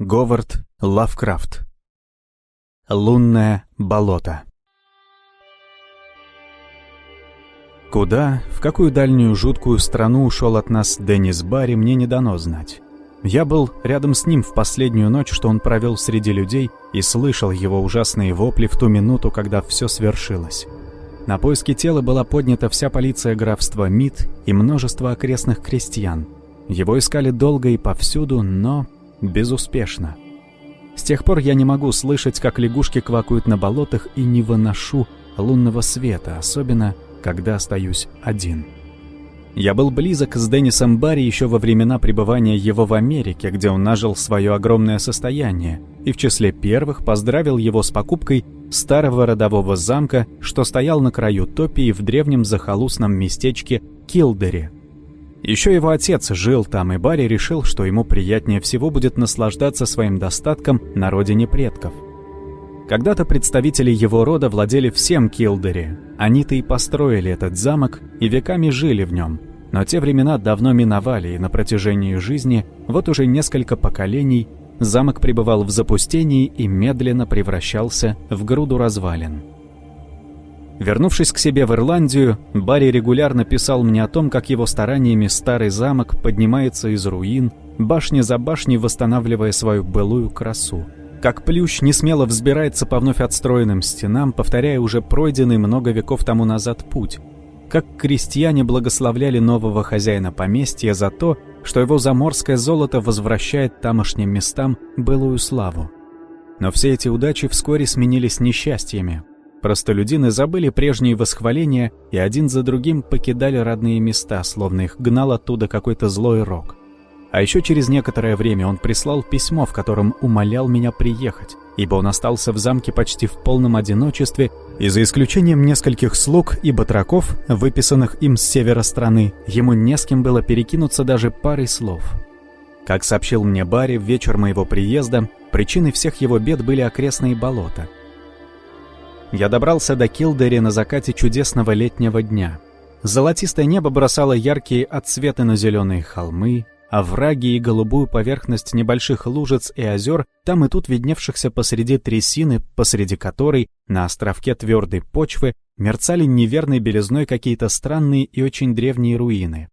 Говард Лавкрафт. Лунное болото. Куда, в какую дальнюю жуткую страну ушел от нас Деннис Барри, мне не дано знать. Я был рядом с ним в последнюю ночь, что он провел среди людей, и слышал его ужасные вопли в ту минуту, когда все свершилось. На поиски тела была поднята вся полиция графства Мид и множество окрестных крестьян. Его искали долго и повсюду, но безуспешно. С тех пор я не могу слышать, как лягушки квакают на болотах и не выношу лунного света, особенно когда остаюсь один. Я был близок с Деннисом Барри еще во времена пребывания его в Америке, где он нажил свое огромное состояние, и в числе первых поздравил его с покупкой старого родового замка, что стоял на краю топии в древнем захолустном местечке Килдере. Еще его отец жил там, и Барри решил, что ему приятнее всего будет наслаждаться своим достатком на родине предков. Когда-то представители его рода владели всем Килдере. Они-то и построили этот замок и веками жили в нем. Но те времена давно миновали, и на протяжении жизни, вот уже несколько поколений, замок пребывал в запустении и медленно превращался в груду развалин. Вернувшись к себе в Ирландию, Барри регулярно писал мне о том, как его стараниями старый замок поднимается из руин, башня за башней восстанавливая свою былую красу как плющ не смело взбирается по вновь отстроенным стенам, повторяя уже пройденный много веков тому назад путь. Как крестьяне благословляли нового хозяина поместья за то, что его заморское золото возвращает тамошним местам былую славу. Но все эти удачи вскоре сменились несчастьями. Простолюдины забыли прежние восхваления и один за другим покидали родные места, словно их гнал оттуда какой-то злой рок. А еще через некоторое время он прислал письмо, в котором умолял меня приехать, ибо он остался в замке почти в полном одиночестве, и за исключением нескольких слуг и батраков, выписанных им с севера страны, ему не с кем было перекинуться даже парой слов. Как сообщил мне Барри в вечер моего приезда, причиной всех его бед были окрестные болота. Я добрался до Килдери на закате чудесного летнего дня. Золотистое небо бросало яркие отсветы на зеленые холмы, овраги и голубую поверхность небольших лужиц и озер, там и тут видневшихся посреди трясины, посреди которой, на островке твердой почвы, мерцали неверной белизной какие-то странные и очень древние руины.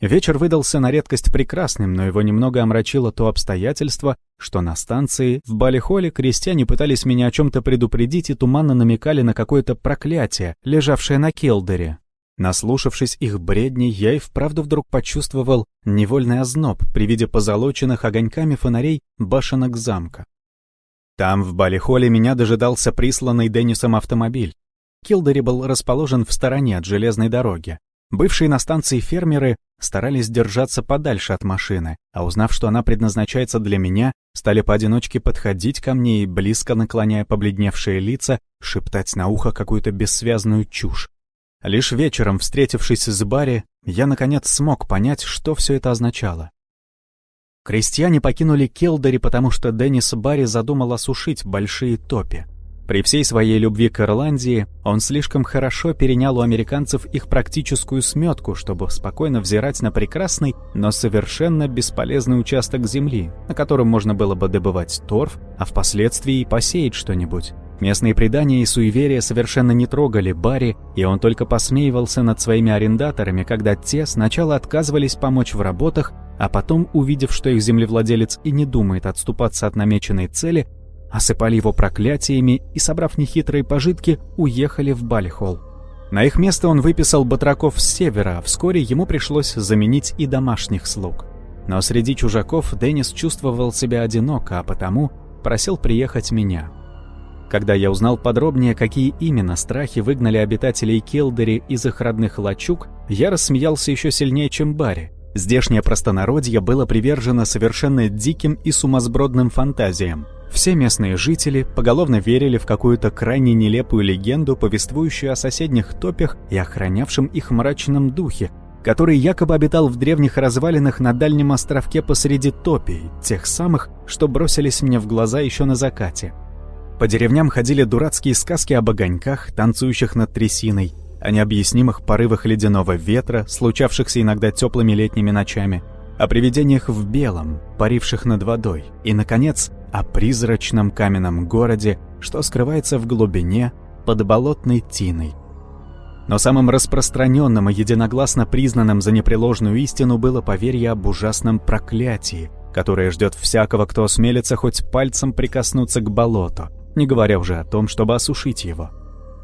Вечер выдался на редкость прекрасным, но его немного омрачило то обстоятельство, что на станции в Балихоле крестьяне пытались меня о чем-то предупредить и туманно намекали на какое-то проклятие, лежавшее на Келдере. Наслушавшись их бредней, я и вправду вдруг почувствовал невольный озноб при виде позолоченных огоньками фонарей башенок замка. Там, в Балихоле, меня дожидался присланный Деннисом автомобиль. Килдери был расположен в стороне от железной дороги. Бывшие на станции фермеры старались держаться подальше от машины, а узнав, что она предназначается для меня, стали поодиночке подходить ко мне и, близко наклоняя побледневшие лица, шептать на ухо какую-то бессвязную чушь. Лишь вечером, встретившись с Барри, я наконец смог понять, что все это означало. Крестьяне покинули Келдери, потому что Деннис Барри задумал осушить большие топи. При всей своей любви к Ирландии он слишком хорошо перенял у американцев их практическую сметку, чтобы спокойно взирать на прекрасный, но совершенно бесполезный участок земли, на котором можно было бы добывать торф, а впоследствии и посеять что-нибудь. Местные предания и суеверия совершенно не трогали Барри, и он только посмеивался над своими арендаторами, когда те сначала отказывались помочь в работах, а потом, увидев, что их землевладелец и не думает отступаться от намеченной цели, осыпали его проклятиями и, собрав нехитрые пожитки, уехали в Балихол. На их место он выписал батраков с севера, а вскоре ему пришлось заменить и домашних слуг. Но среди чужаков Деннис чувствовал себя одиноко, а потому просил приехать меня. Когда я узнал подробнее, какие именно страхи выгнали обитателей Келдери из их родных лачуг, я рассмеялся еще сильнее, чем Барри. Здешнее простонародье было привержено совершенно диким и сумасбродным фантазиям. Все местные жители поголовно верили в какую-то крайне нелепую легенду, повествующую о соседних топях и охранявшем их мрачном духе, который якобы обитал в древних развалинах на дальнем островке посреди топий, тех самых, что бросились мне в глаза еще на закате. По деревням ходили дурацкие сказки об огоньках, танцующих над трясиной, о необъяснимых порывах ледяного ветра, случавшихся иногда теплыми летними ночами, о привидениях в белом, паривших над водой, и, наконец, о призрачном каменном городе, что скрывается в глубине под болотной тиной. Но самым распространенным и единогласно признанным за непреложную истину было поверье об ужасном проклятии, которое ждет всякого, кто осмелится хоть пальцем прикоснуться к болоту, не говоря уже о том, чтобы осушить его.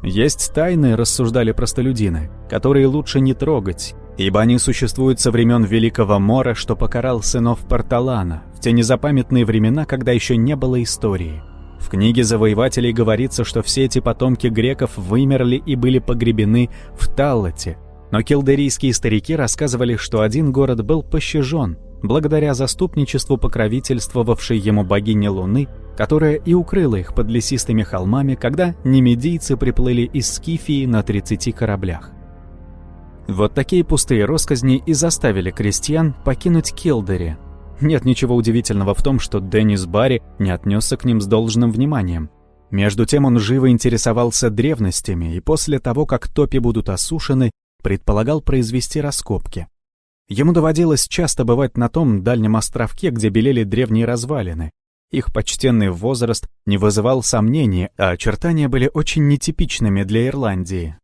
Есть тайны, рассуждали простолюдины, которые лучше не трогать, ибо они существуют со времен Великого Мора, что покарал сынов Порталана, в те незапамятные времена, когда еще не было истории. В книге завоевателей говорится, что все эти потомки греков вымерли и были погребены в Таллате, но килдерийские старики рассказывали, что один город был пощажен, благодаря заступничеству покровительствовавшей ему богини Луны, которая и укрыла их под лесистыми холмами, когда немедийцы приплыли из Скифии на 30 кораблях. Вот такие пустые росказни и заставили крестьян покинуть Килдери. Нет ничего удивительного в том, что Деннис Барри не отнесся к ним с должным вниманием. Между тем он живо интересовался древностями и после того, как топи будут осушены, предполагал произвести раскопки. Ему доводилось часто бывать на том дальнем островке, где белели древние развалины. Их почтенный возраст не вызывал сомнений, а очертания были очень нетипичными для Ирландии.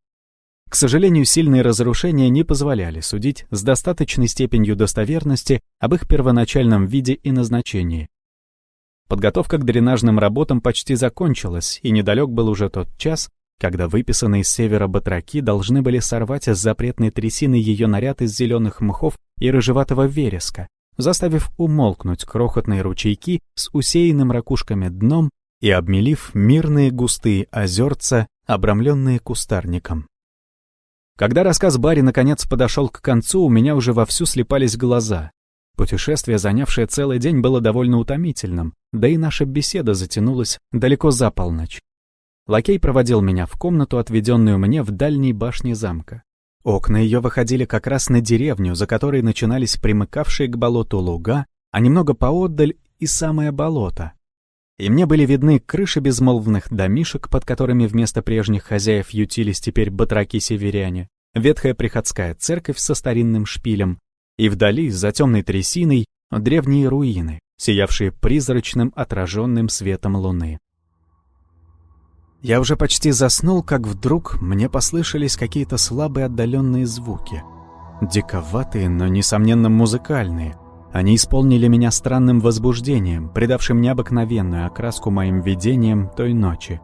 К сожалению, сильные разрушения не позволяли судить с достаточной степенью достоверности об их первоначальном виде и назначении. Подготовка к дренажным работам почти закончилась, и недалек был уже тот час, когда выписанные с севера батраки должны были сорвать с запретной трясины ее наряд из зеленых мхов и рыжеватого вереска, заставив умолкнуть крохотные ручейки с усеянным ракушками дном и обмелив мирные густые озерца, обрамленные кустарником. Когда рассказ Барри наконец подошел к концу, у меня уже вовсю слепались глаза. Путешествие, занявшее целый день, было довольно утомительным, да и наша беседа затянулась далеко за полночь. Лакей проводил меня в комнату, отведенную мне в дальней башне замка. Окна ее выходили как раз на деревню, за которой начинались примыкавшие к болоту луга, а немного поотдаль и самое болото. И мне были видны крыши безмолвных домишек, под которыми вместо прежних хозяев ютились теперь батраки-северяне, ветхая приходская церковь со старинным шпилем, и вдали, за темной трясиной, древние руины, сиявшие призрачным отраженным светом луны. Я уже почти заснул, как вдруг мне послышались какие-то слабые отдаленные звуки. Диковатые, но, несомненно, музыкальные. Они исполнили меня странным возбуждением, придавшим необыкновенную окраску моим видениям той ночи.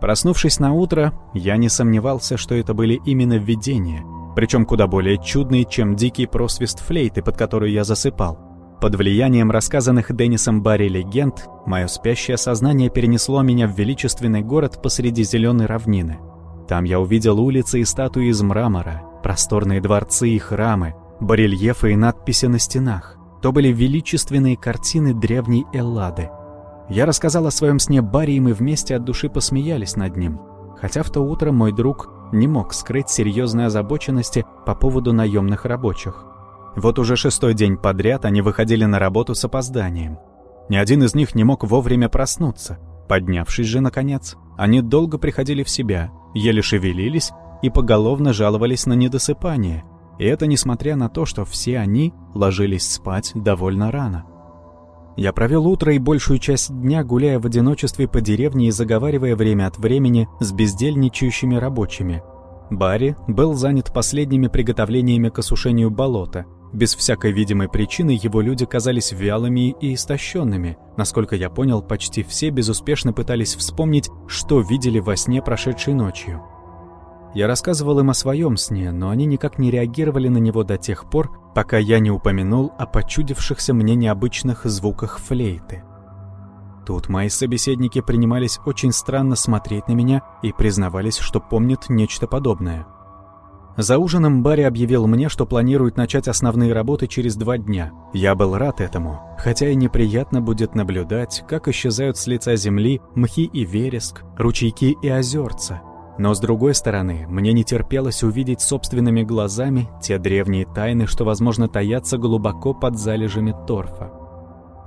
Проснувшись на утро, я не сомневался, что это были именно видения, причем куда более чудные, чем дикий просвист флейты, под которую я засыпал. Под влиянием рассказанных Деннисом Барри легенд, мое спящее сознание перенесло меня в величественный город посреди зеленой равнины. Там я увидел улицы и статуи из мрамора, просторные дворцы и храмы, барельефы и надписи на стенах. То были величественные картины древней Эллады. Я рассказал о своем сне Барри, и мы вместе от души посмеялись над ним. Хотя в то утро мой друг не мог скрыть серьезной озабоченности по поводу наемных рабочих. Вот уже шестой день подряд они выходили на работу с опозданием. Ни один из них не мог вовремя проснуться. Поднявшись же, наконец, они долго приходили в себя, еле шевелились и поголовно жаловались на недосыпание. И это несмотря на то, что все они ложились спать довольно рано. Я провел утро и большую часть дня, гуляя в одиночестве по деревне и заговаривая время от времени с бездельничающими рабочими. Барри был занят последними приготовлениями к осушению болота — без всякой видимой причины его люди казались вялыми и истощенными. Насколько я понял, почти все безуспешно пытались вспомнить, что видели во сне прошедшей ночью. Я рассказывал им о своем сне, но они никак не реагировали на него до тех пор, пока я не упомянул о почудившихся мне необычных звуках флейты. Тут мои собеседники принимались очень странно смотреть на меня и признавались, что помнят нечто подобное — за ужином Барри объявил мне, что планирует начать основные работы через два дня. Я был рад этому, хотя и неприятно будет наблюдать, как исчезают с лица земли мхи и вереск, ручейки и озерца. Но с другой стороны, мне не терпелось увидеть собственными глазами те древние тайны, что, возможно, таятся глубоко под залежами торфа.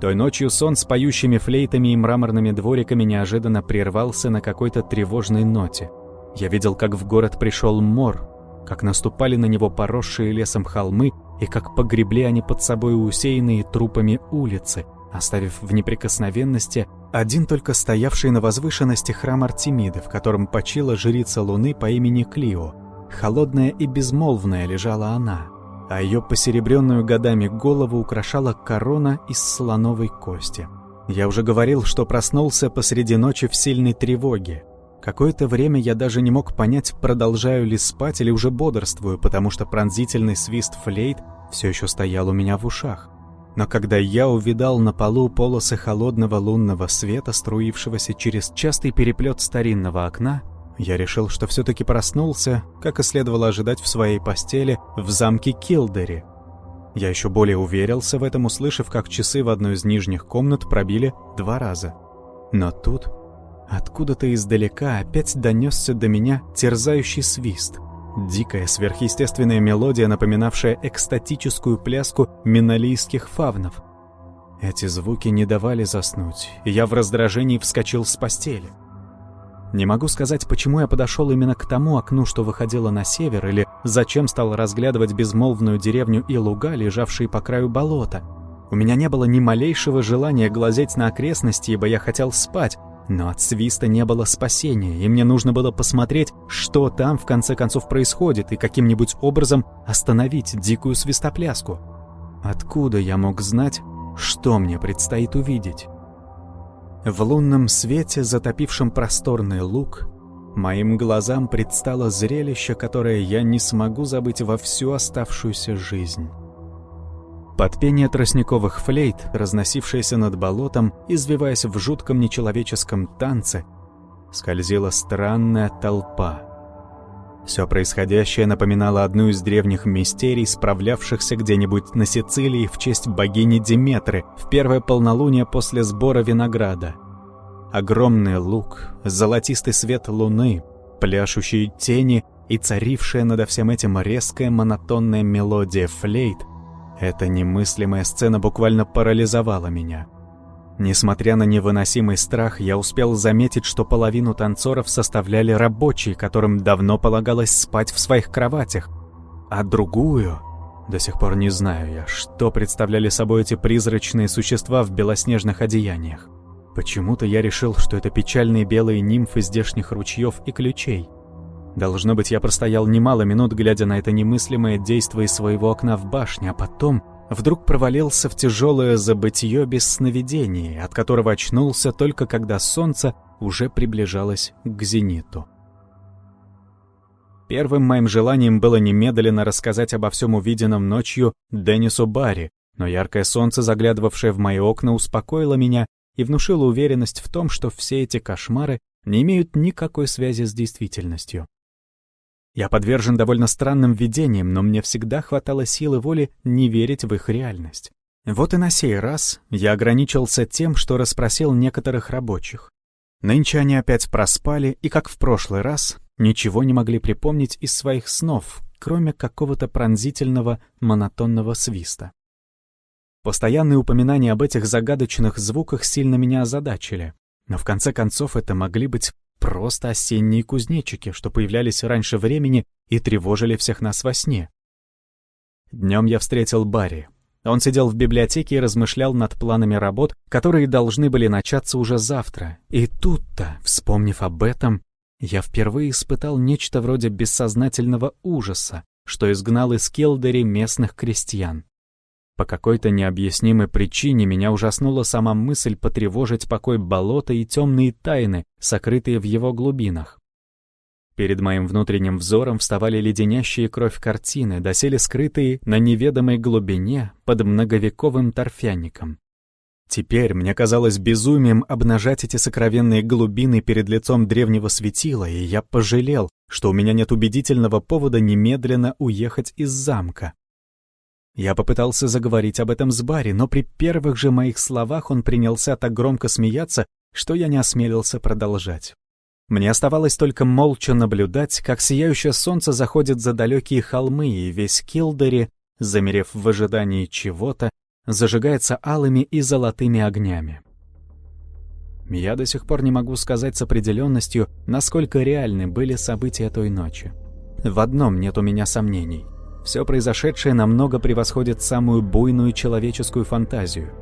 Той ночью сон с поющими флейтами и мраморными двориками неожиданно прервался на какой-то тревожной ноте. Я видел, как в город пришел мор, как наступали на него поросшие лесом холмы и как погребли они под собой усеянные трупами улицы, оставив в неприкосновенности один только стоявший на возвышенности храм Артемиды, в котором почила жрица Луны по имени Клио. Холодная и безмолвная лежала она, а ее посеребренную годами голову украшала корона из слоновой кости. Я уже говорил, что проснулся посреди ночи в сильной тревоге. Какое-то время я даже не мог понять, продолжаю ли спать или уже бодрствую, потому что пронзительный свист флейт все еще стоял у меня в ушах. Но когда я увидал на полу полосы холодного лунного света, струившегося через частый переплет старинного окна, я решил, что все-таки проснулся, как и следовало ожидать в своей постели, в замке Килдери. Я еще более уверился в этом, услышав, как часы в одной из нижних комнат пробили два раза. Но тут, откуда-то издалека, опять донесся до меня терзающий свист — Дикая сверхъестественная мелодия, напоминавшая экстатическую пляску миналийских фавнов. Эти звуки не давали заснуть, и я в раздражении вскочил с постели. Не могу сказать, почему я подошел именно к тому окну, что выходило на север, или зачем стал разглядывать безмолвную деревню и луга, лежавшие по краю болота. У меня не было ни малейшего желания глазеть на окрестности, ибо я хотел спать, но от свиста не было спасения, и мне нужно было посмотреть, что там в конце концов происходит, и каким-нибудь образом остановить дикую свистопляску. Откуда я мог знать, что мне предстоит увидеть? В лунном свете, затопившем просторный луг, моим глазам предстало зрелище, которое я не смогу забыть во всю оставшуюся жизнь. Под пение тростниковых флейт, разносившееся над болотом, извиваясь в жутком нечеловеческом танце, скользила странная толпа. Все происходящее напоминало одну из древних мистерий, справлявшихся где-нибудь на Сицилии в честь богини Диметры в первое полнолуние после сбора винограда. Огромный луг, золотистый свет луны, пляшущие тени и царившая над всем этим резкая монотонная мелодия флейт эта немыслимая сцена буквально парализовала меня. Несмотря на невыносимый страх, я успел заметить, что половину танцоров составляли рабочие, которым давно полагалось спать в своих кроватях, а другую... До сих пор не знаю я, что представляли собой эти призрачные существа в белоснежных одеяниях. Почему-то я решил, что это печальные белые нимфы здешних ручьев и ключей — Должно быть, я простоял немало минут, глядя на это немыслимое действие из своего окна в башне, а потом вдруг провалился в тяжелое забытье без сновидений, от которого очнулся только когда солнце уже приближалось к зениту. Первым моим желанием было немедленно рассказать обо всем увиденном ночью Деннису Барри, но яркое солнце, заглядывавшее в мои окна, успокоило меня и внушило уверенность в том, что все эти кошмары не имеют никакой связи с действительностью. Я подвержен довольно странным видениям, но мне всегда хватало силы воли не верить в их реальность. Вот и на сей раз я ограничился тем, что расспросил некоторых рабочих. Нынче они опять проспали и, как в прошлый раз, ничего не могли припомнить из своих снов, кроме какого-то пронзительного монотонного свиста. Постоянные упоминания об этих загадочных звуках сильно меня озадачили, но в конце концов это могли быть Просто осенние кузнечики, что появлялись раньше времени и тревожили всех нас во сне. Днем я встретил Барри. Он сидел в библиотеке и размышлял над планами работ, которые должны были начаться уже завтра. И тут-то, вспомнив об этом, я впервые испытал нечто вроде бессознательного ужаса, что изгнал из Келдери местных крестьян. По какой-то необъяснимой причине меня ужаснула сама мысль потревожить покой болота и темные тайны, сокрытые в его глубинах. Перед моим внутренним взором вставали леденящие кровь картины, доселе скрытые на неведомой глубине под многовековым торфяником. Теперь мне казалось безумием обнажать эти сокровенные глубины перед лицом древнего светила, и я пожалел, что у меня нет убедительного повода немедленно уехать из замка. Я попытался заговорить об этом с Барри, но при первых же моих словах он принялся так громко смеяться, что я не осмелился продолжать. Мне оставалось только молча наблюдать, как сияющее солнце заходит за далекие холмы, и весь Килдери, замерев в ожидании чего-то, зажигается алыми и золотыми огнями. Я до сих пор не могу сказать с определенностью, насколько реальны были события той ночи. В одном нет у меня сомнений. Все произошедшее намного превосходит самую буйную человеческую фантазию.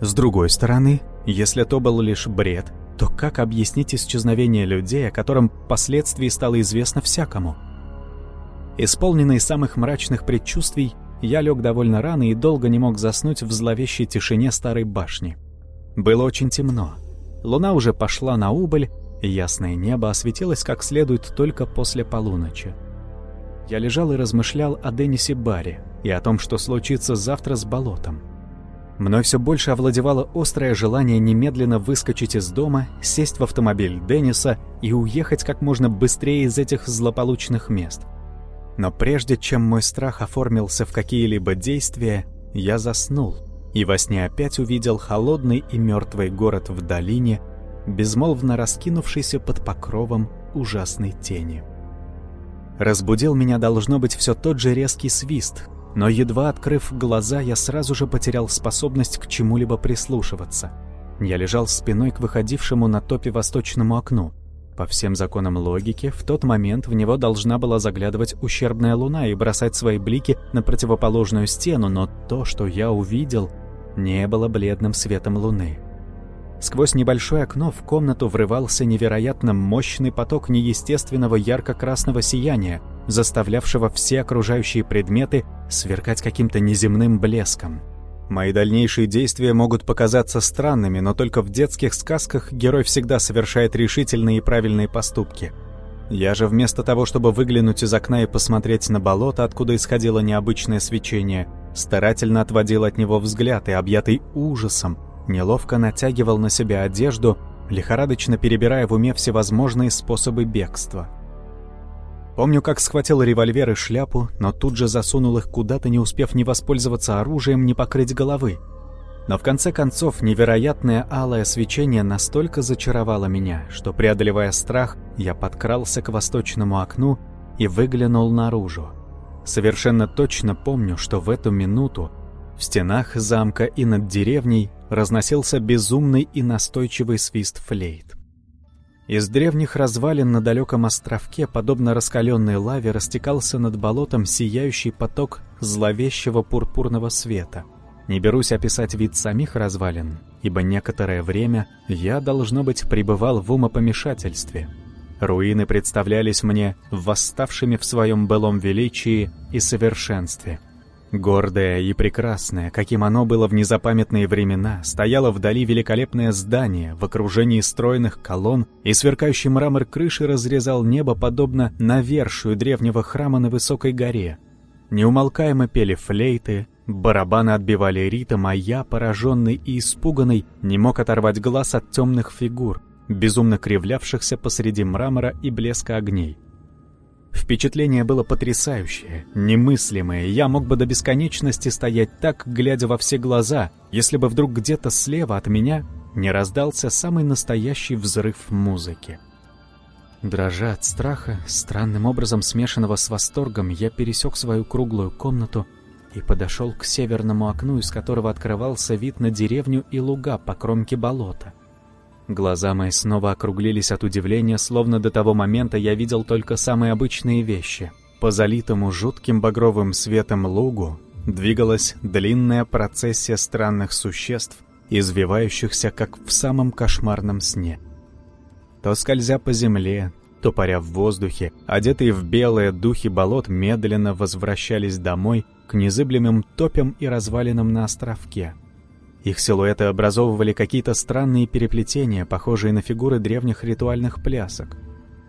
С другой стороны, если то был лишь бред, то как объяснить исчезновение людей, о котором впоследствии стало известно всякому? Исполненный самых мрачных предчувствий, я лег довольно рано и долго не мог заснуть в зловещей тишине старой башни. Было очень темно. Луна уже пошла на убыль, и ясное небо осветилось как следует только после полуночи. Я лежал и размышлял о Деннисе Барри и о том, что случится завтра с болотом. Мной все больше овладевало острое желание немедленно выскочить из дома, сесть в автомобиль Денниса и уехать как можно быстрее из этих злополучных мест. Но прежде чем мой страх оформился в какие-либо действия, я заснул, и во сне опять увидел холодный и мертвый город в долине, безмолвно раскинувшийся под покровом ужасной тени. Разбудил меня, должно быть, все тот же резкий свист, но едва открыв глаза, я сразу же потерял способность к чему-либо прислушиваться. Я лежал спиной к выходившему на топе восточному окну. По всем законам логики, в тот момент в него должна была заглядывать ущербная луна и бросать свои блики на противоположную стену, но то, что я увидел, не было бледным светом луны. Сквозь небольшое окно в комнату врывался невероятно мощный поток неестественного ярко-красного сияния, заставлявшего все окружающие предметы сверкать каким-то неземным блеском. Мои дальнейшие действия могут показаться странными, но только в детских сказках герой всегда совершает решительные и правильные поступки. Я же вместо того, чтобы выглянуть из окна и посмотреть на болото, откуда исходило необычное свечение, старательно отводил от него взгляд и, объятый ужасом, неловко натягивал на себя одежду, лихорадочно перебирая в уме всевозможные способы бегства. Помню, как схватил револьвер и шляпу, но тут же засунул их куда-то, не успев ни воспользоваться оружием, ни покрыть головы. Но в конце концов невероятное алое свечение настолько зачаровало меня, что, преодолевая страх, я подкрался к восточному окну и выглянул наружу. Совершенно точно помню, что в эту минуту в стенах замка и над деревней разносился безумный и настойчивый свист флейт. Из древних развалин на далеком островке, подобно раскаленной лаве, растекался над болотом сияющий поток зловещего пурпурного света. Не берусь описать вид самих развалин, ибо некоторое время я, должно быть, пребывал в умопомешательстве. Руины представлялись мне восставшими в своем былом величии и совершенстве — Гордое и прекрасное, каким оно было в незапамятные времена, стояло вдали великолепное здание в окружении стройных колонн, и сверкающий мрамор крыши разрезал небо подобно навершию древнего храма на высокой горе. Неумолкаемо пели флейты, барабаны отбивали ритм, а я, пораженный и испуганный, не мог оторвать глаз от темных фигур, безумно кривлявшихся посреди мрамора и блеска огней. Впечатление было потрясающее, немыслимое. Я мог бы до бесконечности стоять так, глядя во все глаза, если бы вдруг где-то слева от меня не раздался самый настоящий взрыв музыки. Дрожа от страха, странным образом смешанного с восторгом, я пересек свою круглую комнату и подошел к северному окну, из которого открывался вид на деревню и луга по кромке болота. Глаза мои снова округлились от удивления, словно до того момента я видел только самые обычные вещи. По залитому жутким багровым светом лугу двигалась длинная процессия странных существ, извивающихся, как в самом кошмарном сне. То скользя по земле, то паря в воздухе, одетые в белые духи болот медленно возвращались домой к незыблемым топям и развалинам на островке — их силуэты образовывали какие-то странные переплетения, похожие на фигуры древних ритуальных плясок.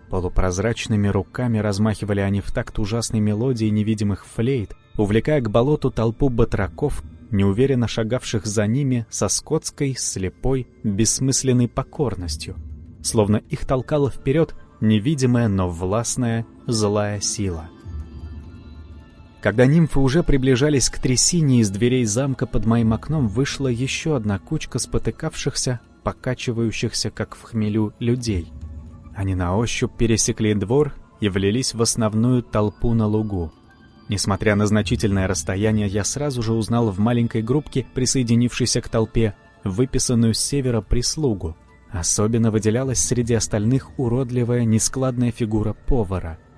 Полупрозрачными руками размахивали они в такт ужасной мелодии невидимых флейт, увлекая к болоту толпу батраков, неуверенно шагавших за ними со скотской, слепой, бессмысленной покорностью, словно их толкала вперед невидимая, но властная злая сила. Когда нимфы уже приближались к трясине из дверей замка под моим окном, вышла еще одна кучка спотыкавшихся, покачивающихся, как в хмелю, людей. Они на ощупь пересекли двор и влились в основную толпу на лугу. Несмотря на значительное расстояние, я сразу же узнал в маленькой группке, присоединившейся к толпе, выписанную с севера прислугу. Особенно выделялась среди остальных уродливая, нескладная фигура повара —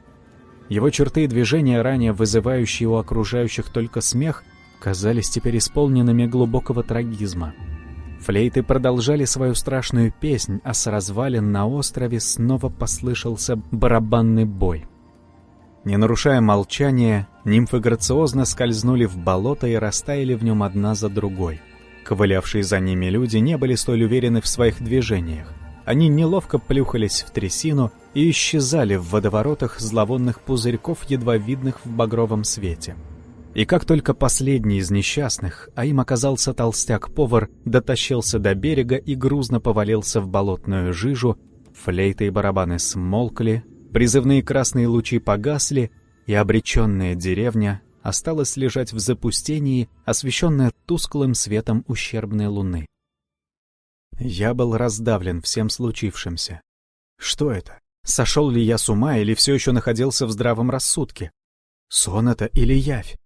Его черты и движения, ранее вызывающие у окружающих только смех, казались теперь исполненными глубокого трагизма. Флейты продолжали свою страшную песнь, а с развалин на острове снова послышался барабанный бой. Не нарушая молчания, нимфы грациозно скользнули в болото и растаяли в нем одна за другой. Ковылявшие за ними люди не были столь уверены в своих движениях. Они неловко плюхались в трясину и исчезали в водоворотах зловонных пузырьков, едва видных в багровом свете. И как только последний из несчастных, а им оказался толстяк-повар, дотащился до берега и грузно повалился в болотную жижу, флейты и барабаны смолкли, призывные красные лучи погасли, и обреченная деревня осталась лежать в запустении, освещенная тусклым светом ущербной луны. Я был раздавлен всем случившимся. Что это? Сошел ли я с ума или все еще находился в здравом рассудке? Сон это или явь?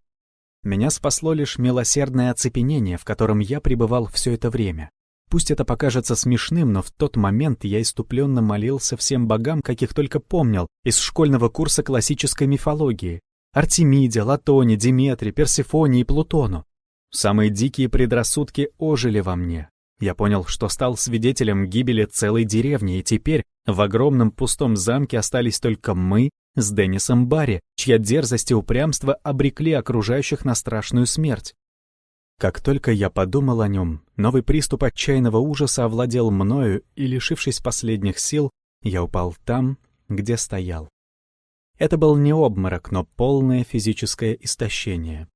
Меня спасло лишь милосердное оцепенение, в котором я пребывал все это время. Пусть это покажется смешным, но в тот момент я иступленно молился всем богам, каких только помнил, из школьного курса классической мифологии. Артемиде, Латоне, Диметре, Персифоне и Плутону. Самые дикие предрассудки ожили во мне, я понял, что стал свидетелем гибели целой деревни, и теперь в огромном пустом замке остались только мы с Деннисом Барри, чья дерзость и упрямство обрекли окружающих на страшную смерть. Как только я подумал о нем, новый приступ отчаянного ужаса овладел мною, и, лишившись последних сил, я упал там, где стоял. Это был не обморок, но полное физическое истощение.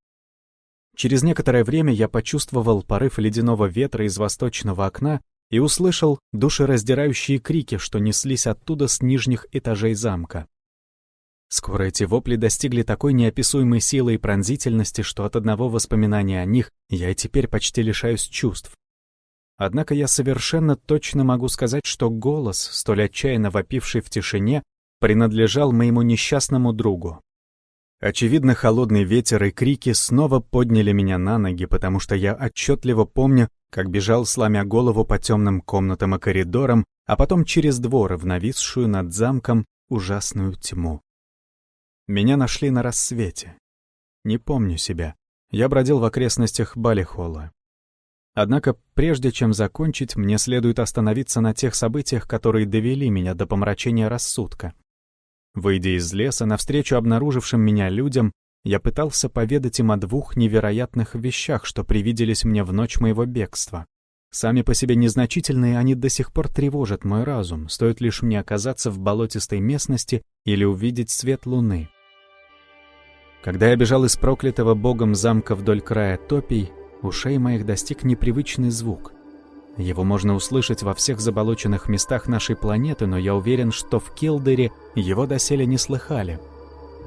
Через некоторое время я почувствовал порыв ледяного ветра из восточного окна и услышал душераздирающие крики, что неслись оттуда с нижних этажей замка. Скоро эти вопли достигли такой неописуемой силы и пронзительности, что от одного воспоминания о них я и теперь почти лишаюсь чувств. Однако я совершенно точно могу сказать, что голос, столь отчаянно вопивший в тишине, принадлежал моему несчастному другу. Очевидно, холодный ветер и крики снова подняли меня на ноги, потому что я отчетливо помню, как бежал, сломя голову по темным комнатам и коридорам, а потом через двор в нависшую над замком ужасную тьму. Меня нашли на рассвете. Не помню себя. Я бродил в окрестностях Балихола. Однако, прежде чем закончить, мне следует остановиться на тех событиях, которые довели меня до помрачения рассудка. Выйдя из леса, навстречу обнаружившим меня людям, я пытался поведать им о двух невероятных вещах, что привиделись мне в ночь моего бегства. Сами по себе незначительные, они до сих пор тревожат мой разум, стоит лишь мне оказаться в болотистой местности или увидеть свет луны. Когда я бежал из проклятого богом замка вдоль края топий, ушей моих достиг непривычный звук — его можно услышать во всех заболоченных местах нашей планеты, но я уверен, что в Килдере его доселе не слыхали.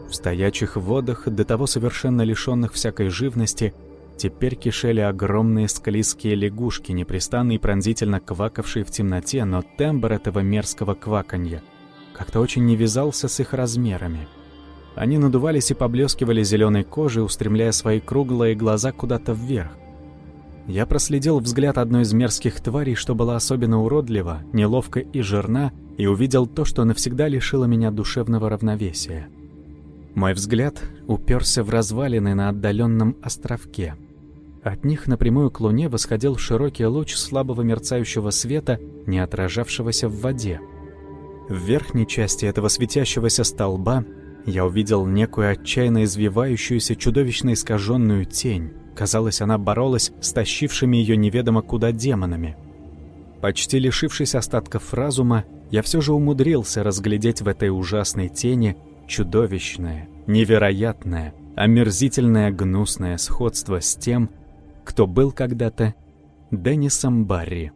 В стоячих водах, до того совершенно лишенных всякой живности, теперь кишели огромные склизкие лягушки, непрестанно и пронзительно квакавшие в темноте, но тембр этого мерзкого кваканья как-то очень не вязался с их размерами. Они надувались и поблескивали зеленой кожей, устремляя свои круглые глаза куда-то вверх. Я проследил взгляд одной из мерзких тварей, что была особенно уродлива, неловко и жирна, и увидел то, что навсегда лишило меня душевного равновесия. Мой взгляд уперся в развалины на отдаленном островке. От них напрямую к луне восходил широкий луч слабого мерцающего света, не отражавшегося в воде. В верхней части этого светящегося столба я увидел некую отчаянно извивающуюся чудовищно искаженную тень, Казалось, она боролась с тащившими ее неведомо куда демонами. Почти лишившись остатков разума, я все же умудрился разглядеть в этой ужасной тени чудовищное, невероятное, омерзительное гнусное сходство с тем, кто был когда-то Деннисом Барри.